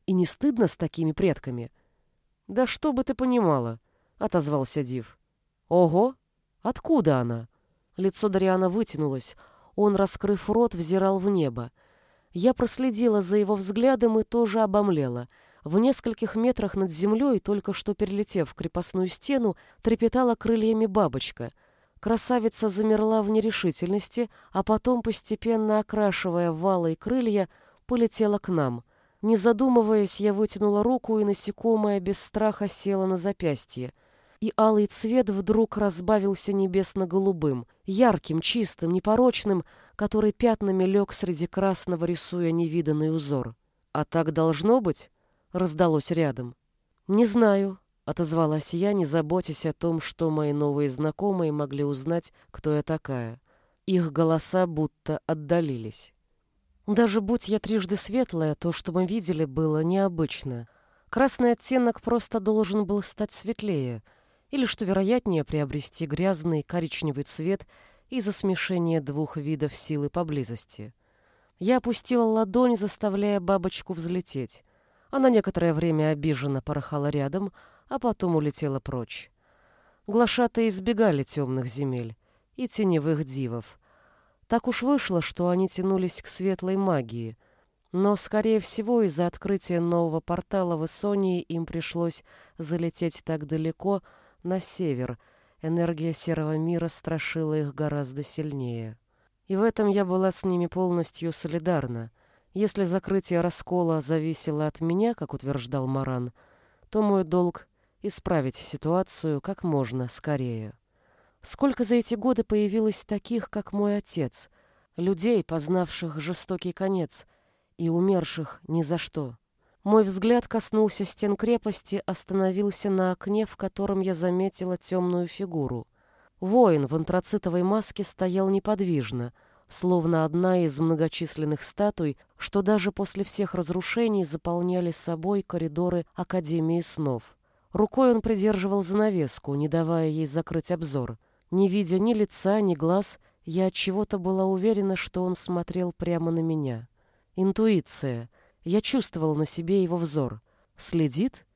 И не стыдно с такими предками?» «Да что бы ты понимала», — отозвался Див. «Ого! Откуда она?» Лицо Дариана вытянулось. Он, раскрыв рот, взирал в небо. Я проследила за его взглядом и тоже обомлела. В нескольких метрах над землей, только что перелетев крепостную стену, трепетала крыльями бабочка. Красавица замерла в нерешительности, а потом, постепенно окрашивая валы и крылья, полетела к нам. Не задумываясь, я вытянула руку, и насекомое без страха села на запястье и алый цвет вдруг разбавился небесно-голубым, ярким, чистым, непорочным, который пятнами лег среди красного, рисуя невиданный узор. «А так должно быть?» — раздалось рядом. «Не знаю», — отозвалась я, не заботясь о том, что мои новые знакомые могли узнать, кто я такая. Их голоса будто отдалились. Даже будь я трижды светлая, то, что мы видели, было необычно. Красный оттенок просто должен был стать светлее — или, что вероятнее, приобрести грязный коричневый цвет из-за смешения двух видов силы поблизости. Я опустила ладонь, заставляя бабочку взлететь. Она некоторое время обиженно порхала рядом, а потом улетела прочь. Глашатые избегали темных земель и теневых дивов. Так уж вышло, что они тянулись к светлой магии, но, скорее всего, из-за открытия нового портала в Исонии им пришлось залететь так далеко, на север. Энергия серого мира страшила их гораздо сильнее. И в этом я была с ними полностью солидарна. Если закрытие раскола зависело от меня, как утверждал Маран, то мой долг — исправить ситуацию как можно скорее. Сколько за эти годы появилось таких, как мой отец, людей, познавших жестокий конец и умерших ни за что. Мой взгляд коснулся стен крепости, остановился на окне, в котором я заметила темную фигуру. Воин в антрацитовой маске стоял неподвижно, словно одна из многочисленных статуй, что даже после всех разрушений заполняли собой коридоры Академии снов. Рукой он придерживал занавеску, не давая ей закрыть обзор. Не видя ни лица, ни глаз, я от чего-то была уверена, что он смотрел прямо на меня. Интуиция — я чувствовал на себе его взор. Следит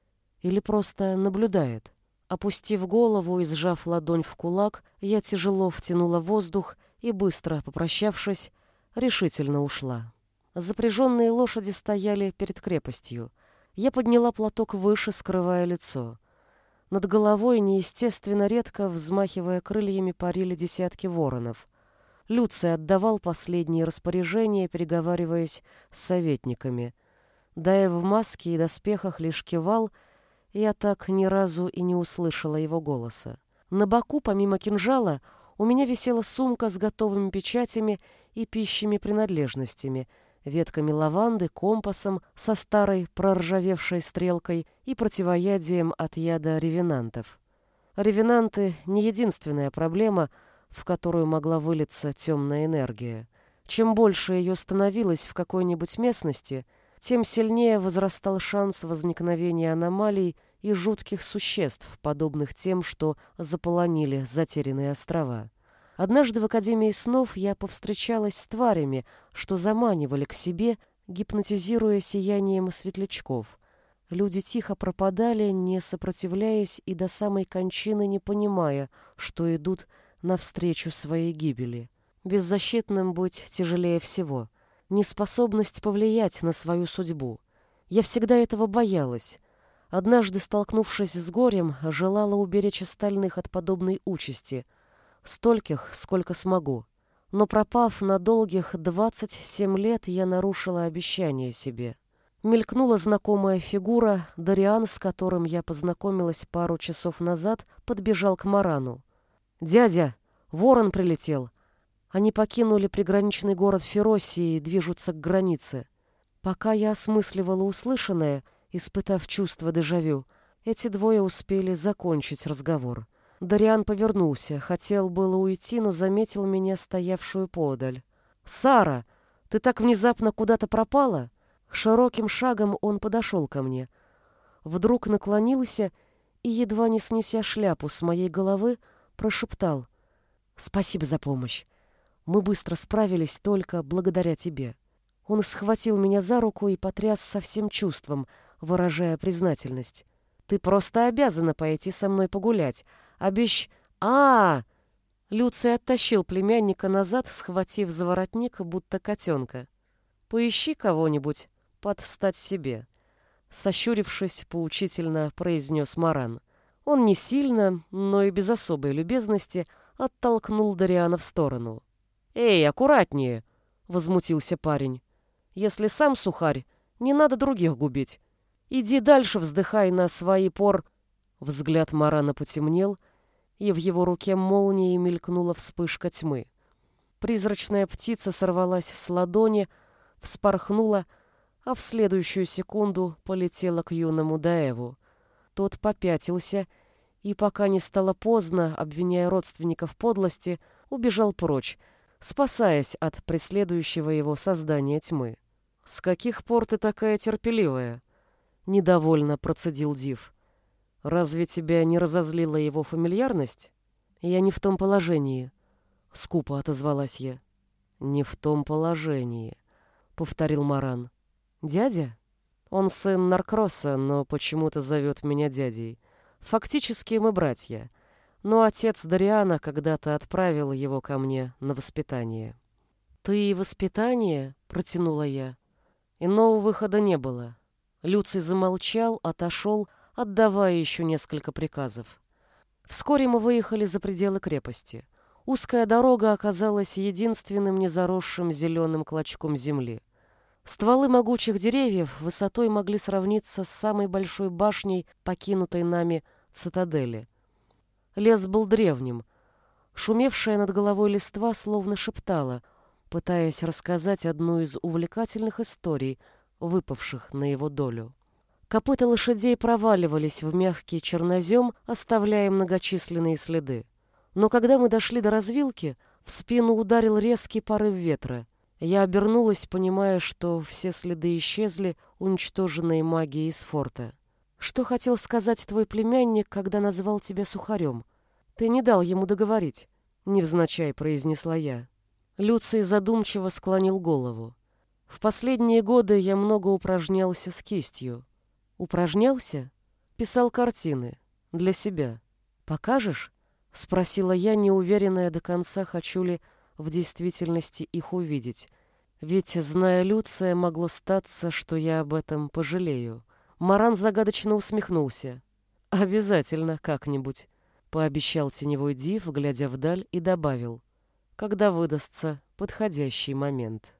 или просто наблюдает? Опустив голову и сжав ладонь в кулак, я тяжело втянула воздух и, быстро попрощавшись, решительно ушла. Запряженные лошади стояли перед крепостью. Я подняла платок выше, скрывая лицо. Над головой неестественно редко, взмахивая крыльями, парили десятки воронов. Люций отдавал последние распоряжения, переговариваясь с советниками. Дая в маске и доспехах лишь кивал, я так ни разу и не услышала его голоса. На боку, помимо кинжала, у меня висела сумка с готовыми печатями и пищими принадлежностями, ветками лаванды, компасом со старой проржавевшей стрелкой и противоядием от яда ревенантов. Ревенанты — не единственная проблема — в которую могла вылиться темная энергия. Чем больше ее становилось в какой-нибудь местности, тем сильнее возрастал шанс возникновения аномалий и жутких существ, подобных тем, что заполонили затерянные острова. Однажды в Академии снов я повстречалась с тварями, что заманивали к себе, гипнотизируя сиянием светлячков. Люди тихо пропадали, не сопротивляясь и до самой кончины не понимая, что идут навстречу своей гибели. Беззащитным быть тяжелее всего. Неспособность повлиять на свою судьбу. Я всегда этого боялась. Однажды, столкнувшись с горем, желала уберечь остальных от подобной участи, стольких, сколько смогу. Но пропав на долгих 27 лет, я нарушила обещание себе. Мелькнула знакомая фигура, Дариан, с которым я познакомилась пару часов назад, подбежал к Марану. «Дядя, ворон прилетел. Они покинули приграничный город Феросии и движутся к границе. Пока я осмысливала услышанное, испытав чувство дежавю, эти двое успели закончить разговор. Дариан повернулся, хотел было уйти, но заметил меня, стоявшую подаль. «Сара, ты так внезапно куда-то пропала?» Широким шагом он подошел ко мне. Вдруг наклонился и, едва не снеся шляпу с моей головы, прошептал «Спасибо за помощь. Мы быстро справились только благодаря тебе». Он схватил меня за руку и потряс со всем чувством, выражая признательность. «Ты просто обязана пойти со мной погулять. Обещ... а, -а, -а Люций оттащил племянника назад, схватив за воротник, будто котенка. «Поищи кого-нибудь, подстать себе», — сощурившись, поучительно произнес Маран. Он не сильно, но и без особой любезности оттолкнул Дариана в сторону. «Эй, аккуратнее!» — возмутился парень. «Если сам сухарь, не надо других губить. Иди дальше, вздыхай на свои пор...» Взгляд Марана потемнел, и в его руке молнией мелькнула вспышка тьмы. Призрачная птица сорвалась с ладони, вспорхнула, а в следующую секунду полетела к юному Даеву. Тот попятился и, пока не стало поздно, обвиняя родственников подлости, убежал прочь, спасаясь от преследующего его создания тьмы. «С каких пор ты такая терпеливая?» — недовольно процедил Див. «Разве тебя не разозлила его фамильярность?» «Я не в том положении», — скупо отозвалась я. «Не в том положении», — повторил Маран. «Дядя?» «Он сын Наркроса, но почему-то зовет меня дядей. Фактически мы братья но отец Дариана когда-то отправил его ко мне на воспитание. «Ты и воспитание?» — протянула я. Иного выхода не было. Люций замолчал, отошел, отдавая еще несколько приказов. Вскоре мы выехали за пределы крепости. Узкая дорога оказалась единственным незаросшим зеленым клочком земли. Стволы могучих деревьев высотой могли сравниться с самой большой башней, покинутой нами цитадели — Лес был древним. Шумевшая над головой листва словно шептала, пытаясь рассказать одну из увлекательных историй, выпавших на его долю. Копыта лошадей проваливались в мягкий чернозем, оставляя многочисленные следы. Но когда мы дошли до развилки, в спину ударил резкий порыв ветра. Я обернулась, понимая, что все следы исчезли, уничтоженные магией из форта. Что хотел сказать твой племянник, когда назвал тебя сухарем? Ты не дал ему договорить, невзначай произнесла я. Люций задумчиво склонил голову. В последние годы я много упражнялся с кистью. Упражнялся? Писал картины. Для себя. Покажешь? Спросила я, неуверенная до конца, хочу ли в действительности их увидеть. Ведь, зная Люция, могло статься, что я об этом пожалею. Маран загадочно усмехнулся. «Обязательно как-нибудь», — пообещал теневой див, глядя вдаль, и добавил, «когда выдастся подходящий момент».